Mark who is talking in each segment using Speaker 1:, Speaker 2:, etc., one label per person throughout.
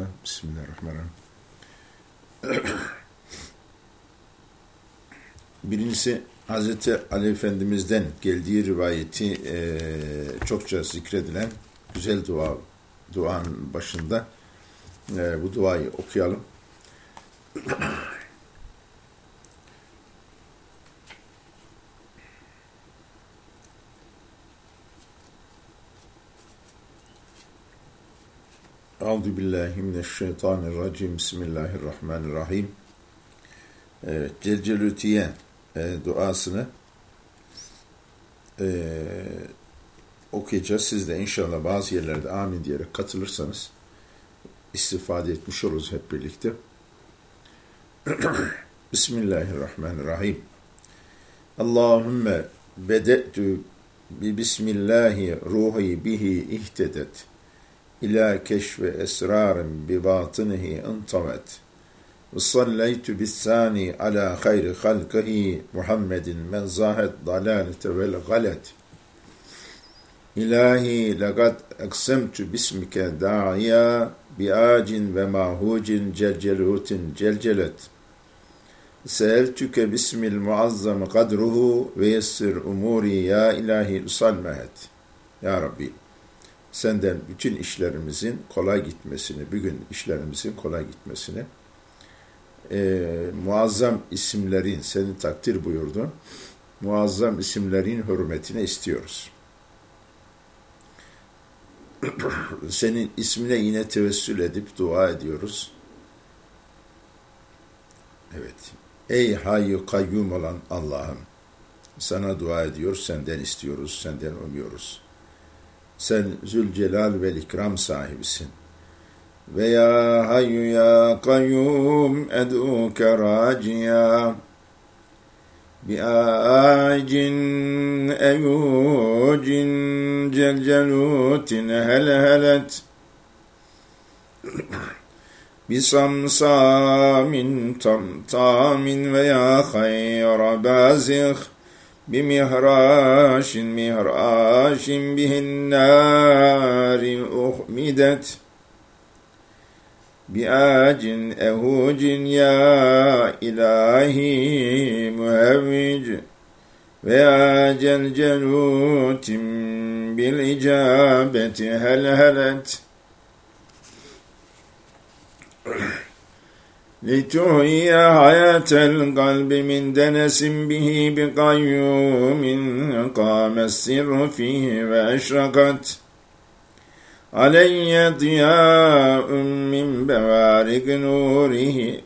Speaker 1: inşallah. Bismillahirrahmanirrahim. Birincisi Hazreti Ali Efendimiz'den geldiği rivayeti e, çokça zikredilen güzel dua duanın başında e, bu duayı okuyalım. Euzu billahi mineşşeytanirracim. Bismillahirrahmanirrahim. Evet, Celcelütiye e, duasını e, okuyacağız. Siz de inşallah bazı yerlerde amin diyerek katılırsanız istifade etmiş oluruz hep birlikte. Bismillahirrahmanirrahim. Allahümme bede'tu bi bismillahi ruhi bihi ihtedet ila keşfe esrarin bi batınihi intavet ve sallaytu bisani ala hayri halkihi Muhammedin men zahet dalalete vel galet. İlahi lagad eksemtu bismike da'iya bi acin ve mahucin celcelutin celcelet Seeltüke bismil muazzam kadruhu ve yessir umuri ya ilahi usalmehet. Ya Rabbi senden bütün işlerimizin kolay gitmesini, bugün işlerimizin kolay gitmesini, e, muazzam isimlerin, seni takdir buyurdun, muazzam isimlerin hürmetine istiyoruz. Senin ismine yine tevessül edip dua ediyoruz. Evet. Ey hayyu kayyum olan Allah'ım, sana dua ediyoruz, senden istiyoruz, senden umuyoruz. Sen Zülcelal ve İkram sahibisin. Ve ya hayyu ya kayyum ed'uke raciya. Eyucin celcelutin helhelet. Bisamsamin tamtamin ve ya hayra bazih بمهراش مهراش به النار أحمدت بآج أهوج يا إلهي مهوج. ويا جلجلوت بالإجابة هل هلت لتحيي حياة القلب من دنس به بقيوم قام السر فيه وأشرقت علي ضياء من بوارق نوره.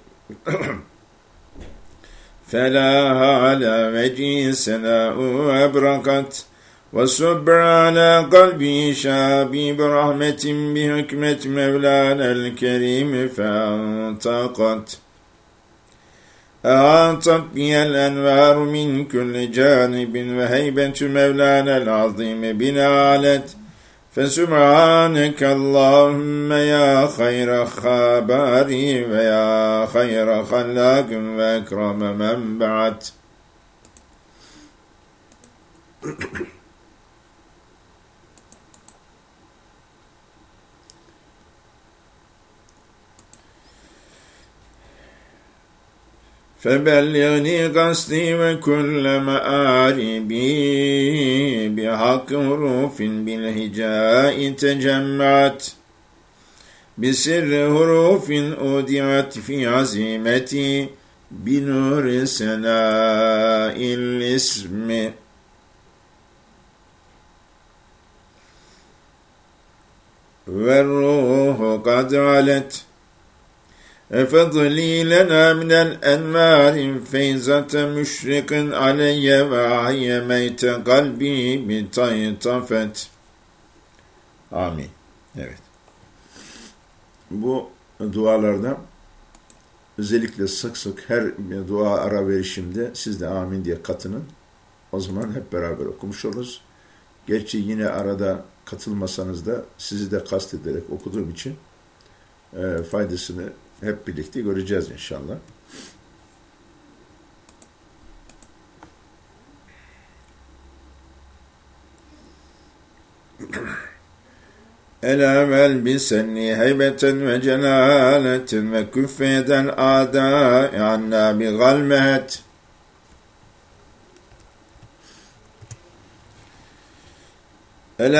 Speaker 1: فلاها على وجه سناء أبرقت. وصب على قلبي شابي برحمة بحكمة مولانا الكريم فانطقت أعطت بي الأنوار من كل جانب وهيبة مولانا العظيم بنا علت فسبحانك اللهم يا خير خباري ويا خير خلاق وأكرم من بعت فبلغني قصدي وكل مآربي بحق حروف بالهجاء تجمعت بسر حروف أودعت في عزيمتي بنور سناء الاسم والروح قد علت فضلي لنا من الأنوار فيزة مشرق علي وعيميت kalbi bitaytafet. Amin. Evet. Bu dualarda özellikle sık sık her dua ara verişimde siz de amin diye katının. O zaman hep beraber okumuş oluruz. Gerçi yine arada katılmasanız da sizi de kastederek okuduğum için e, faydasını hep birlikte göreceğiz inşallah. Ela vel bisenni heybeten ve celaletin ve küffeden a'dâ'i anna bi galmet. Min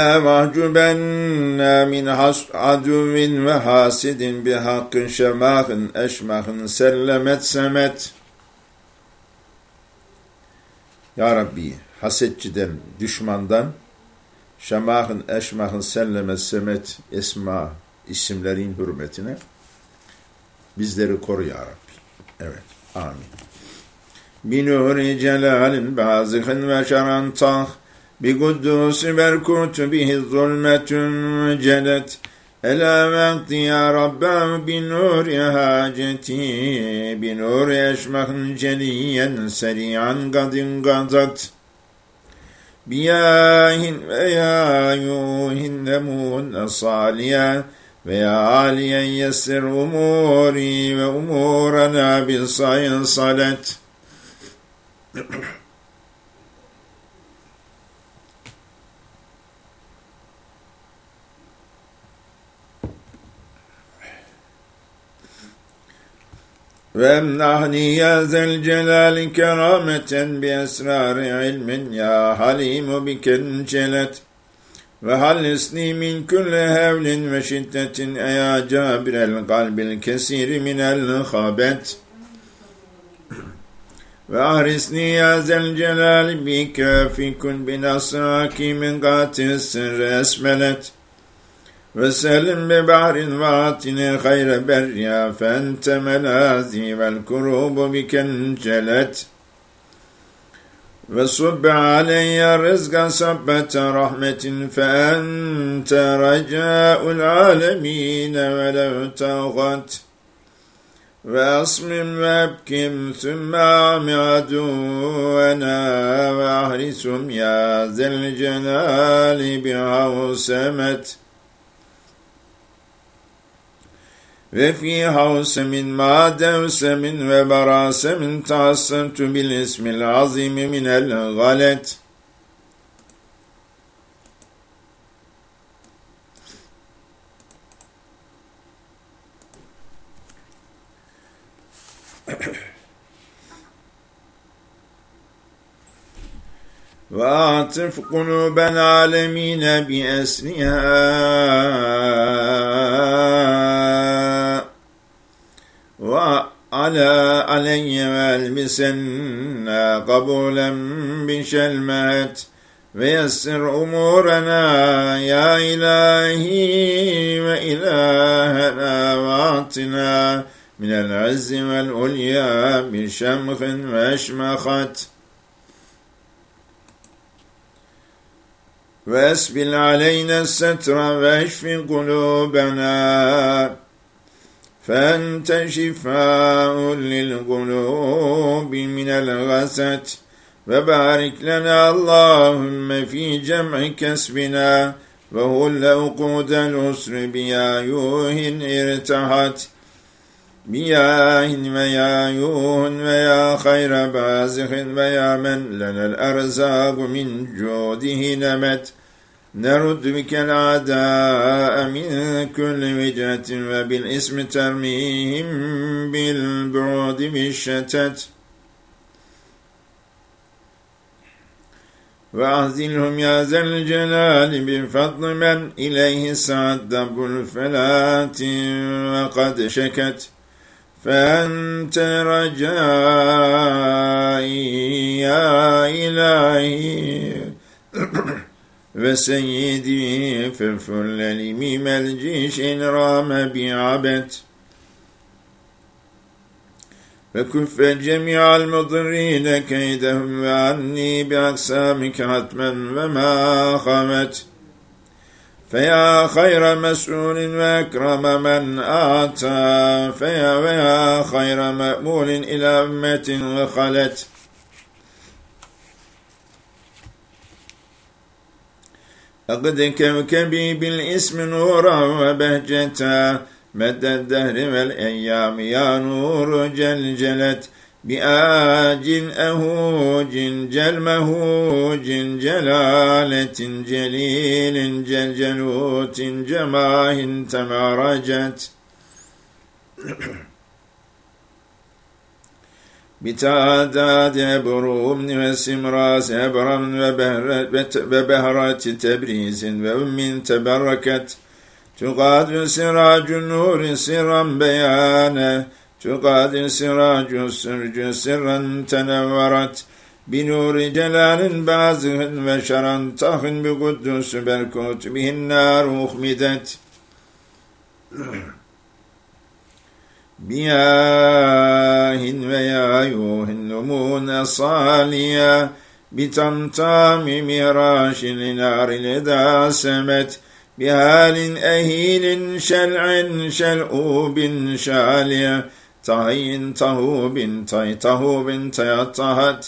Speaker 1: aduvin ve hasidin bi hakkın şemâhın eşmâhın sellemet semet. Ya Rabbi, hasetçiden, düşmandan, şemâhın eşmâhın sellemet semet esma isimlerin hürmetine bizleri koru ya Rabbi. Evet, amin. Binuri celalin bazihin ve şarantah بقدوس بركوت به الظلمة جلت ألا وقت يا رب بنور هاجتي بنور أشمخ جليا سريعا قد انقضت بياه ويايوه نمون صاليا veya aliyen yessir umuri ve umurana وامنحني يا ذا الجلال كرامة بأسرار علم يا حليم بك انجلت وحلصني من كل هول وشدة يا جابر القلب الكثير من الخبت وأهرسني يا ذا الجلال بك في كن بنصرك من قاتل السر أسملت وسلم ببحر واطن خير بريا فأنت ملاذي والكروب بك انجلت. وصب علي رزقا صبة رحمة فأنت رجاء العالمين ولو تغت وأصمم وأبكم ثم أعم عدونا وأحرسهم يا ذا الجلال بعوسمت وفي هوس من ما دوس من وبراس من تعصمت بالاسم العظيم من الغلط. وأعطف قلوب العالمين بأسرها على علي والبسنا قبولا بشلمت ويسر أمورنا يا إلهي وإلهنا واعطنا من العز والعليا بشمخ وأشمخت. واسبل علينا الستر واشف قلوبنا فأنت شفاء للقلوب من الغسة وبارك لنا اللهم في جمع كسبنا وهو الأوقود الأسر بيايوه ارتحت. بياه ويايوه ويا خير بازخ ويا من لنا الأرزاق من جوده نمت. نرد بك الأعداء من كل وجهة وبالإسم ترميهم بالبعد بالشتت. وأعزلهم يا ذا الجلال بفضل من إليه سعد دب الفلاة وقد شكت. فأنت رجائي يا إلهي. وسيده ففلل ميم الجيش رام بعبت فكف جميع المضرين كيدهم وعني بأقسامك حتما وما خمت. فيا خير مسؤول وأكرم من آتى. فيا ويا خير مأمول إلى أمة وخلت. لقد كوكبي بالاسم نورا وبهجتا مد الدهر والأيام يا نور جلجلت. بآج أهوج جلمهوج جلالة جليل جلجلوت جماه تمارجت بتعداد بروم وسمراس أبرم وبهرة تبريز وأم تبركت تقاد سراج النور سرا بيانا تقاد سراج السرج سرا تنورت بنور جلال بازغ وشرا طخ بقدس بركوت به النار أخمدت بياه ويايوه النمون صاليا بتمتام مراش لنار لدى سمت بهال أهيل شلع شلؤوب شاليا تعين تهوب تي تهوب تيطهت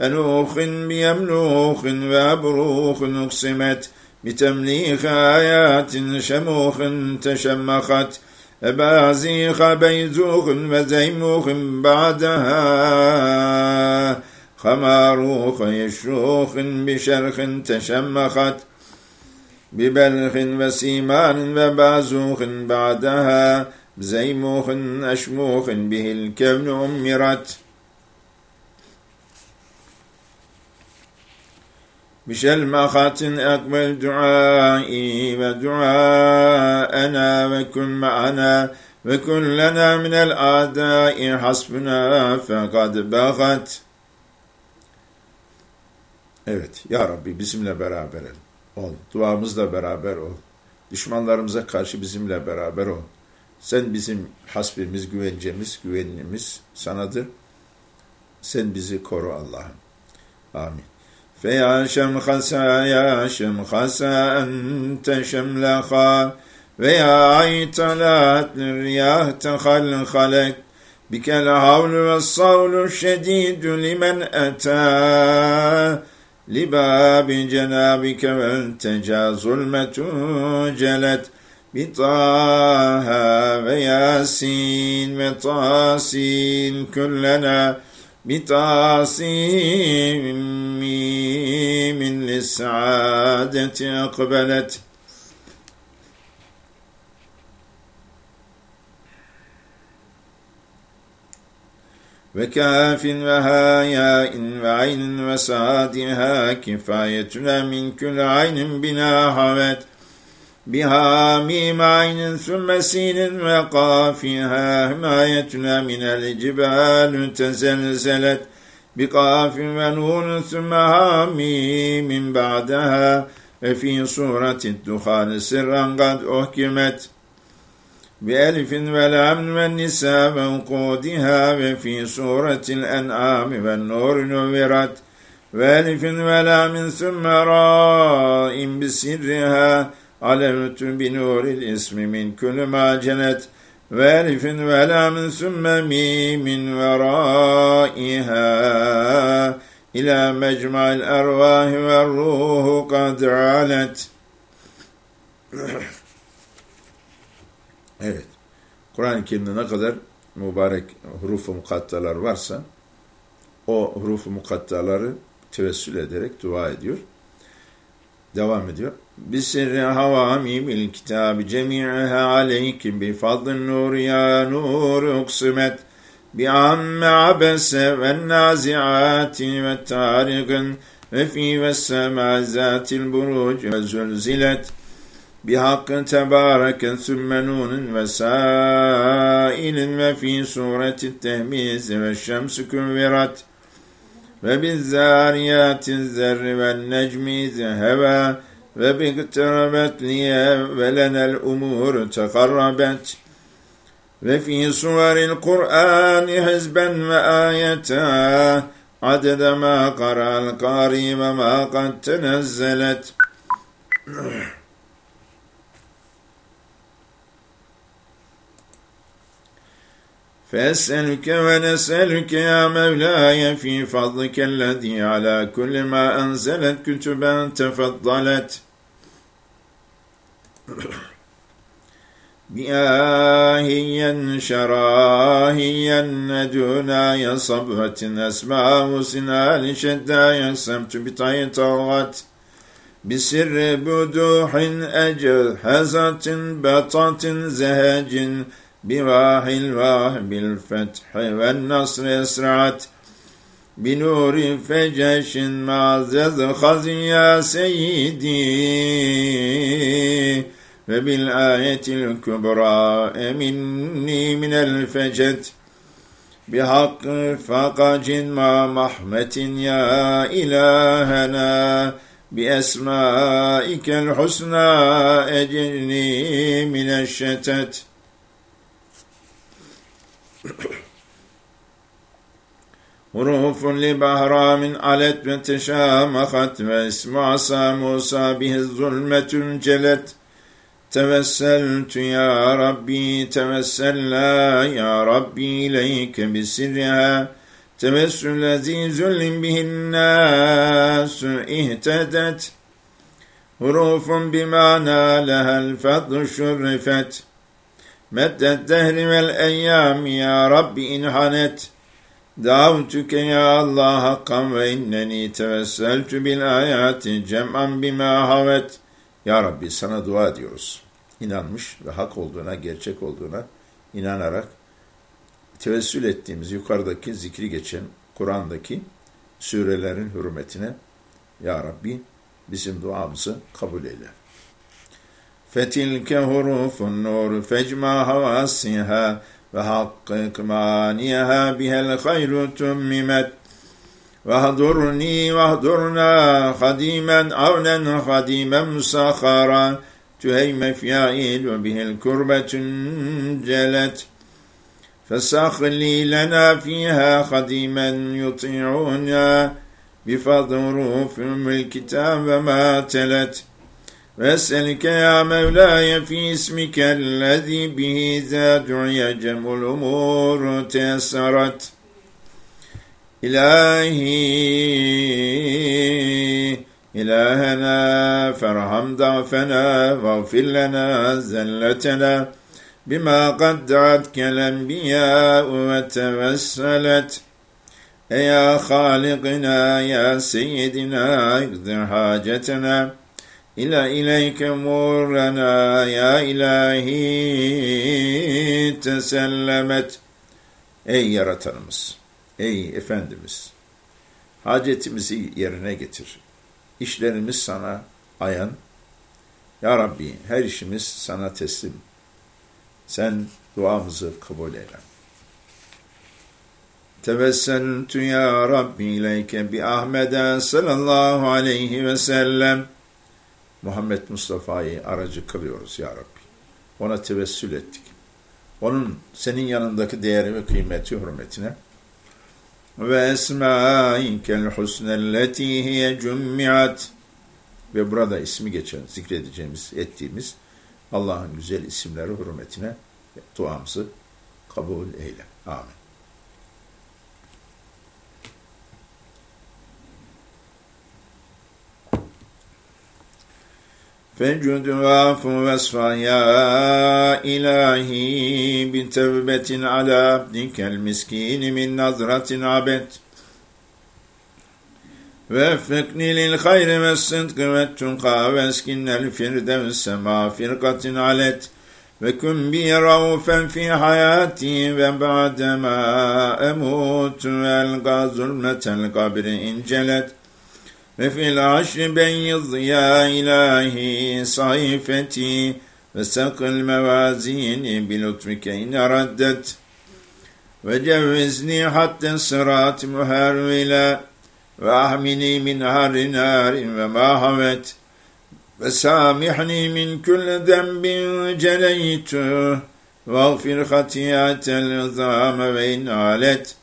Speaker 1: أنوخ بيملوخ وأبروخ أقسمت بتمليخ آيات شموخ تشمخت أبازيخ بيزوخ وزيموخ بعدها. خماروخ يشروخ بشرخ تشمخت ببلخ وسيمان وبازوخ بعدها. بزيموخ أشموخ به الكون أمرت. بشلمخة أقبل دعائي ودعاءنا وكن معنا وكن لنا من الأعداء حسبنا فقد بغت Evet, Ya Rabbi bizimle beraber ol. Duamızla beraber ol. Düşmanlarımıza karşı bizimle beraber ol. Sen bizim hasbimiz, güvencemiz, güvenimiz sanadır. Sen bizi koru Allah'ım. Amin. فيا شمخسا يا شمخسا أنت شملخا ويا عيطلات الرياح تخلخلت بك الهول والصول الشديد لمن أتى. لباب جنابك والتجا ظلمة جلت. بطه وياسين وطاسين كلنا. بتعصيم من للسعادة أقبلت وكاف وهاياء وعين وسادها كفايتنا من كل عين بنا حوت بها ميم عين ثم سين وقافها حمايتنا من الجبال تزلزلت بقاف ونون ثم هاميم بعدها في صورة الدخان سرا قد أحكمت بألف والأمن والنساء وانقودها وفي صورة الأنعام والنور نورت وألف والأمن ثم راء بسرها alemtü bi nuril ismi min külü ma cenet ve elifin ve lamin sümme mimin veraiha ila mecmail ervahi ve ruhu kad alet. evet. Kur'an-ı Kerim'de ne kadar mübarek huruf-u mukattalar varsa o huruf-u mukattaları tevessül ederek dua ediyor. Devam ediyor. Bisirri havamimil kitabı cemi'ha aleyki bi fadlin nur ya nur uksumet bi amme abese ve naziati ve tarikin ve fi ve sema zatil buruc ve zülzilet bi hakkın tebareken sümmenunun ve sailin ve fi sureti tehmiz ve şemsükün virat.'' وبالذاريات الذر والنجم ذهبا وباقتربت لي ولنا الأمور تقربت. وفي صور القرآن حزبا وآيتا عدد ما قرأ القاري وما قد تنزلت. فأسألك ونسألك يا مولاي في فضلك الذي على كل ما أنزلت كتبا تفضلت. بآهيا شراهيا دوناي صبوة أسماء سنال شدايا سمت بطي طغت بسر بدوح أجل حزة بطة زهج بواح الواه بالفتح والنصر أسرعت بنور فجش معزز خزي يا سيدي وبالآية الكبرى مني من الفجت بحق فقج مع محمة يا إلهنا بأسمائك الحسنى أجرني من الشتت حروف لبهرام علت وتشامخت واسم عصا موسى به الظلمة انجلت توسلت يا ربي توسلنا يا ربي إليك بسرها توسل ذي ذل به الناس اهتدت حروف بمعنى لها الفضل شرفت مد الدهر والأيام يا رب انحنت دعوتك يا الله حقا وإنني توسلت بالآيات جمعا بما هوت Ya Rabbi sana dua ediyoruz. İnanmış ve hak olduğuna, gerçek olduğuna inanarak tevessül ettiğimiz yukarıdaki zikri geçen Kur'an'daki surelerin hürmetine Ya Rabbi bizim duamızı kabul eyle. فتلك هروف النور فاجمع هواسها وحقق معانيها بها الخير تممت. واهدرني واهدرنا خديما عونا خديما مسخرا تهيم في عيد وبه الكربة انجلت فسخ لي لنا فيها خديما يطيعنا بفضل روف الكتاب ما تلت. وأسألك يا مولاي في اسمك الذي به ذا دعي جم الأمور تيسرت. إلهي إلهنا فارحم ضعفنا واغفر لنا زلتنا. بما قد دعتك الأنبياء وتوسلت. يا خالقنا يا سيدنا اقضي حاجتنا. İla ileyke murrena ya ilahi tesellemet. Ey yaratanımız, ey Efendimiz, hacetimizi yerine getir. İşlerimiz sana ayan. Ya Rabbi her işimiz sana teslim. Sen duamızı kabul eyle. Tevesseltü ya Rabbi ileyke bi Ahmed'e sallallahu aleyhi ve sellem. Muhammed Mustafa'yı aracı kılıyoruz ya Rabbi. Ona tevessül ettik. Onun senin yanındaki değeri ve kıymeti hürmetine ve esmâikel husnelleti hiye cümmiat ve burada ismi geçen, zikredeceğimiz, ettiğimiz Allah'ın güzel isimleri hürmetine duamızı kabul eyle. Amin. فجد واف وصفا يا إلهي بتوبة على عبدك المسكين من نظرة عبد وفقني للخير والصدق والتقى واسكن الفردوس مع فرقة علت وكن بي روفا في حياتي وبعدما أموت وألقى ظلمة القبر إن جلت وفي العشر بيض يا إلهي صيفتي وسق الموازين بلطفك إن ردت وجوزني حتى الصراط مهرولا وأحمني من هر نار وما هوت. وسامحني من كل ذنب جليته واغفر خطيئة العظام وإن علت.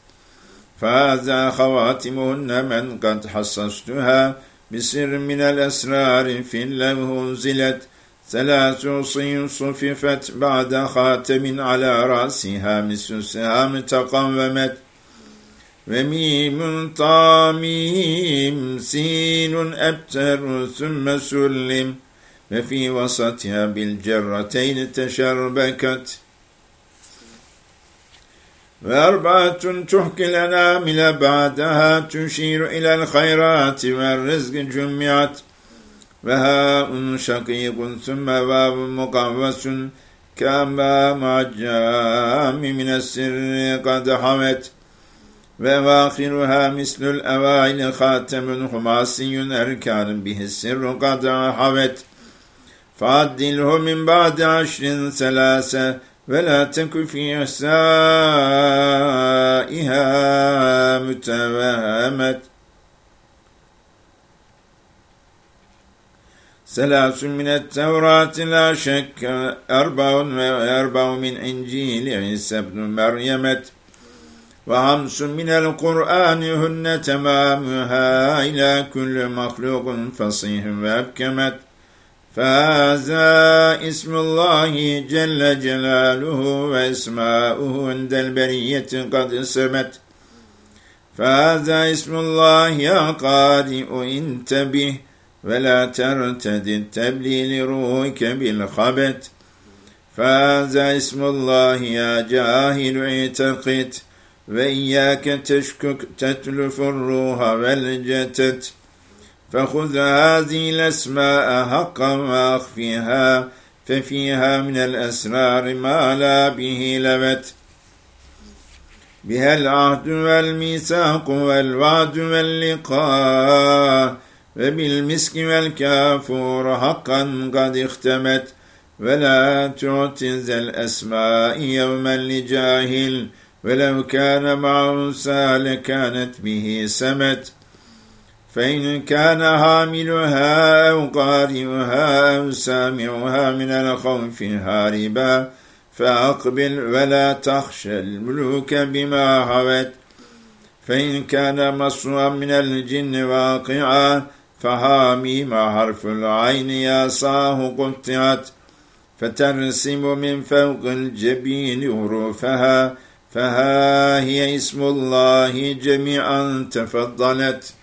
Speaker 1: فهذا خواتمهن من قد حصصتها بسر من الأسرار في اللوه انزلت ثلاث صين صففت بعد خاتم على رأسها مثل سهام تقومت وميم طاميم سين أبتر ثم سلم وفي وسطها بالجرتين تشربكت وأربعة تحكي الأنامل بعدها تشير إلى الخيرات والرزق جمعت وهاء شقيق ثم باب مقوس كما مع الجام من السر قد حمت وواخرها مثل الأوائل خاتم خماسي أركان به السر قد حوت فعدله من بعد عشر ثلاثة ولا تك في إحسائها متوهمت ثلاث من التوراة لا شك أربع وأربع من إنجيل عيسى بن مريم. وخمس من القرآن هن تمامها إلى كل مخلوق فصيح وأبكمت فهذا اسم الله جل جلاله واسماؤه عند البرية قد سمت. فهذا اسم الله يا قارئ انتبه ولا ترتد التبليل روحك بالخبت فهذا اسم الله يا جاهل اعتقد وإياك تشكك تتلف الروح والجتت. فخذ هذه الأسماء حقا وأخفيها ففيها من الأسرار ما لا به لبت بها العهد والميثاق والوعد واللقاء وبالمسك والكافور حقا قد اختمت. ولا تعتز الأسماء يوما لجاهل ولو كان معه لكانت به سمت. فإن كان حاملها أو قارئها أو سامعها من الخوف هاربا فأقبل ولا تخشى الملوك بما هوت فإن كان مصرا من الجن واقعا فهامي مع حرف العين ياساه قطعت. فترسم من فوق الجبين حروفها فها هي اسم الله جميعا تفضلت.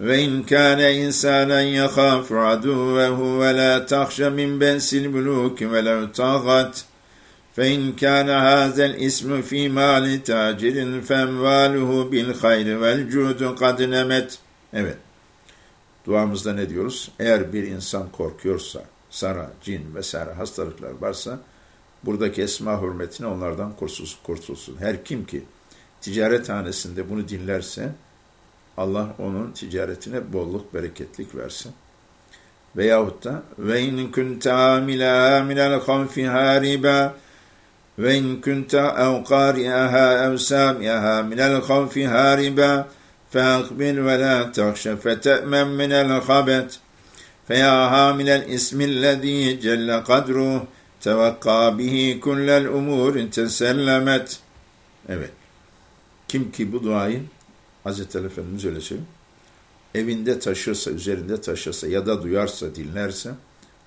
Speaker 1: وإن كان إنسانا يخاف عدوه ولا تخش من بأس الملوك ولو طغت فإن كان هذا الاسم في مال تاجر فأمواله بالخير والجود قد نمت Evet. Duamızda ne diyoruz? Eğer bir insan korkuyorsa, sara, cin vesaire hastalıklar varsa buradaki esma hürmetine onlardan kurtulsun. kurtulsun. Her kim ki ticaret hanesinde bunu dinlerse Allah onun ticaretine bolluk, bereketlik versin. Veyahut da ve in kunta amila minel havfi hariba ve in kunta ev qari'aha ev sami'aha minel havfi hariba فأقبل ولا تخش فتأمن من الخبت فيا حامل الاسم الذي جل قدره توقع به كل الأمور تسلمت Evet. Kim ki bu duayı Hazreti Ali Efendimiz öyle. Evinde taşırsa, üzerinde taşırsa ya da duyarsa, dinlerse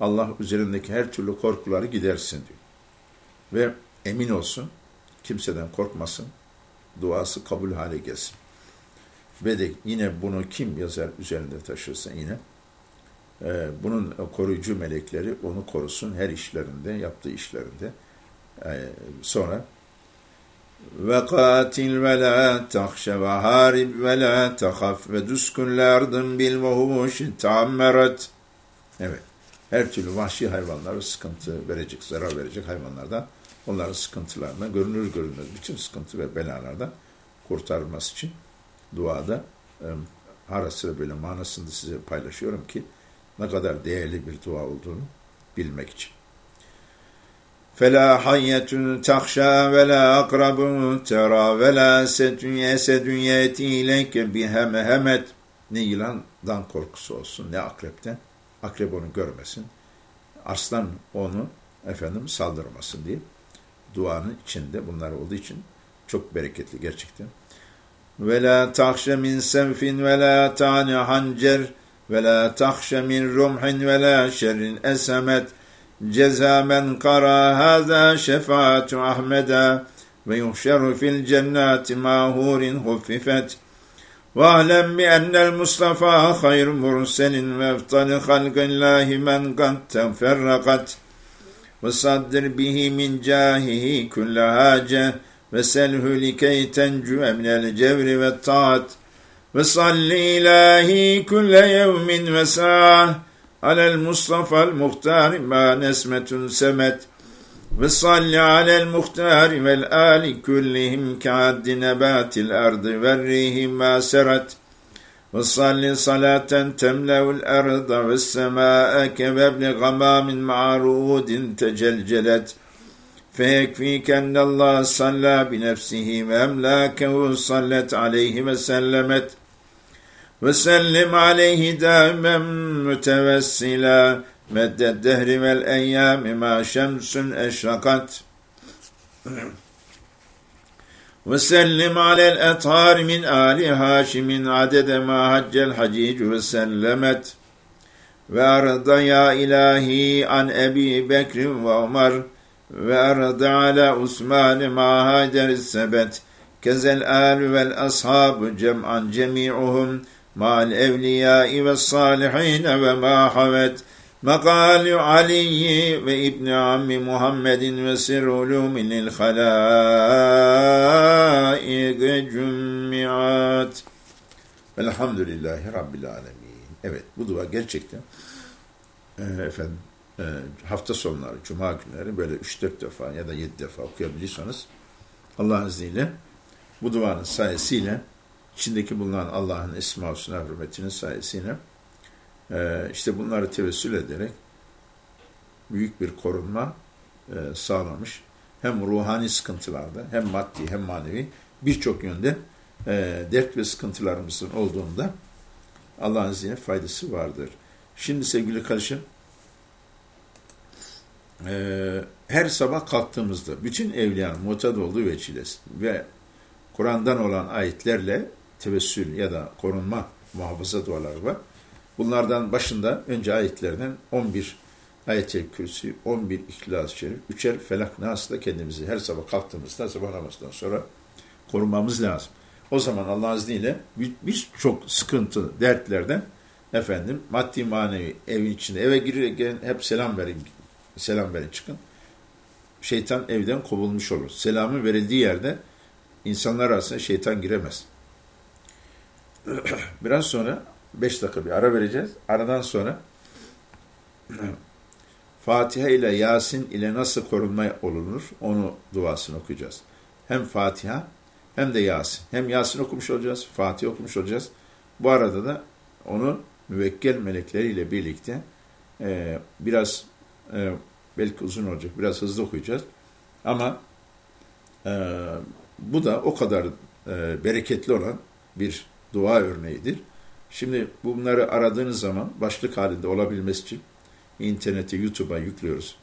Speaker 1: Allah üzerindeki her türlü korkuları gidersin diyor. Ve emin olsun, kimseden korkmasın, duası kabul hale gelsin. Ve de yine bunu kim yazar üzerinde taşırsa yine e, bunun koruyucu melekleri onu korusun her işlerinde, yaptığı işlerinde. E, sonra ve katil ve la tahşe ve harib ve düskunlardın bil vuhuş taammeret. Evet. Her türlü vahşi hayvanlara sıkıntı verecek, zarar verecek hayvanlardan onların sıkıntılarına görünür görünmez bütün sıkıntı ve belalardan kurtarması için duada e, ara sıra böyle manasını size paylaşıyorum ki ne kadar değerli bir dua olduğunu bilmek için. فلا حية تخشى ولا أقرب ترى ولا أسد يسد يأتي إليك بهمهمت ne yılandan korkusu olsun ne akrepten. Akrep onu görmesin. Aslan onu efendim saldırmasın diye duanın içinde bunlar olduğu için çok bereketli gerçekten. Ve la tahşe min sevfin ve la tani hancer ve la tahşe min rumhin ve la şerrin esemet Men kara hâzâ şefaatu Ahmed'a ve yuhşeru fil cennâti mâhûrin huffifet واعلم بأن المصطفى خير مرسل وأفضل خلق الله من قد تفرقت. وصدر به من جاهه كل حاجة وسله لكي تنجو من الجبر والطاعة. وصل إلهي كل يوم وساعة على المصطفى المختار ما نسمة سمت. وصل على المختار والآل كلهم كعد نبات الأرض والريح ما سرت. وصل صلاة تملأ الأرض والسماء كبابل غمام مع رؤود تجلجلت فيكفيك أن الله صلى بنفسه وأملاكه صلت عليه وسلمت. وسلم عليه دائما متوسلا مد الدهر والأيام ما شمس أشرقت وسلم على الأطهار من آل هاشم عدد ما هج الحجيج وسلمت وأرض يا إلهي عن أبي بكر وعمر وأرض على عثمان مع هاجر السبت كذا الآل والأصحاب جمعا جميعهم مع الأولياء والصالحين وما حوت مقال علي وابن عم محمد وسر علوم للخلائق cümmiat. Velhamdülillahi Rabbil Alemin. Evet bu dua gerçekten e, efendim e, hafta sonları, cuma günleri böyle 3-4 defa ya da 7 defa okuyabiliyorsanız Allah'ın izniyle bu duanın sayesiyle içindeki bulunan Allah'ın hüsna hürmetinin sayesiyle e, işte bunları tevessül ederek büyük bir korunma e, sağlamış. Hem ruhani sıkıntılarda hem maddi hem manevi birçok yönde e, dert ve sıkıntılarımızın olduğunda Allah'ın izniyle faydası vardır. Şimdi sevgili kardeşim e, her sabah kalktığımızda bütün evliyanın muhtad olduğu veçilesi ve Kur'an'dan olan ayetlerle tevessül ya da korunma muhafaza duaları var. Bunlardan başında önce ayetlerden 11 ayet-i kürsü, 11 ihlas-ı şerif, üçer felak nasla kendimizi her sabah kalktığımızda sabah namazından sonra korumamız lazım. O zaman Allah'ın izniyle birçok sıkıntı, dertlerden efendim maddi manevi evin içinde eve girirken hep selam verin, selam verin çıkın. Şeytan evden kovulmuş olur. Selamın verildiği yerde insanlar arasında şeytan giremez. Biraz sonra 5 dakika bir ara vereceğiz. Aradan sonra Fatiha ile Yasin ile nasıl korunma olunur onu duasını okuyacağız. Hem Fatiha hem de Yasin. Hem Yasin okumuş olacağız, Fatiha okumuş olacağız. Bu arada da onu müvekkel melekleriyle birlikte e, biraz e, belki uzun olacak, biraz hızlı okuyacağız. Ama e, bu da o kadar e, bereketli olan bir dua örneğidir. Şimdi bunları aradığınız zaman başlık halinde olabilmesi için internete, YouTube'a yüklüyoruz.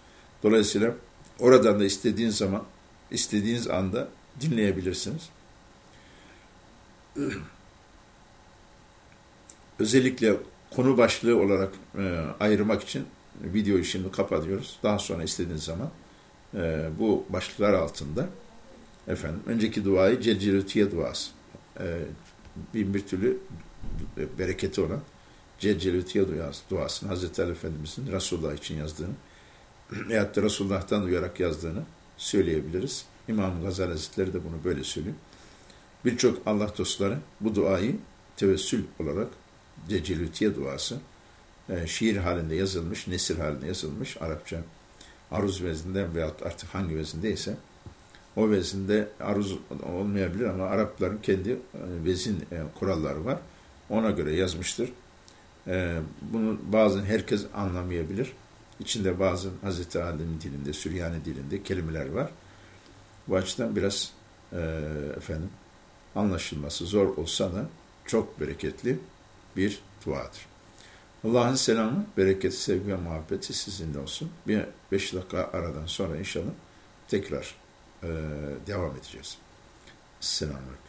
Speaker 1: Dolayısıyla oradan da istediğiniz zaman, istediğiniz anda dinleyebilirsiniz. Özellikle konu başlığı olarak e, ayırmak için videoyu şimdi kapatıyoruz. Daha sonra istediğiniz zaman e, bu başlıklar altında efendim önceki duayı Celcelütiye duası. E, bin bir türlü bereketi olan Celcelütiye duasını Hazreti Ali Efendimiz'in Resulullah için yazdığını veyahut da Resulullah'tan duyarak yazdığını söyleyebiliriz. İmam Gazali Hazretleri de bunu böyle söylüyor. Birçok Allah dostları bu duayı tevessül olarak Celcelütiye duası e, şiir halinde yazılmış, nesir halinde yazılmış Arapça aruz vezninde veyahut artık hangi vezindeyse o vezinde aruz olmayabilir ama Arapların kendi e, vezin e, kuralları var. Ona göre yazmıştır. E, bunu bazen herkes anlamayabilir. İçinde bazı Hz. Ali'nin dilinde, Süryani dilinde kelimeler var. Bu açıdan biraz efendim anlaşılması zor olsa da çok bereketli bir duadır. Allah'ın selamı, bereketi, sevgi ve muhabbeti sizinle olsun. Bir beş dakika aradan sonra inşallah tekrar devam edeceğiz. Selamünaleyküm.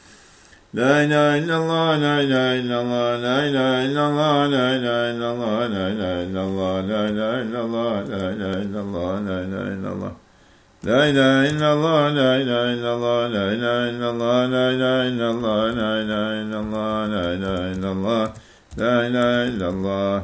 Speaker 1: La ilaha illallah, la ilaha illallah, la ilaha illallah, la ilaha illallah, la ilaha illallah, la ilaha illallah, la ilaha illallah, la ilaha illallah. لا إله إلا الله لا إله إلا الله لا إله إلا الله لا إله إلا الله لا إله إلا الله لا إله إلا الله لا إله إلا الله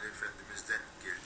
Speaker 1: American friendimizden geldi.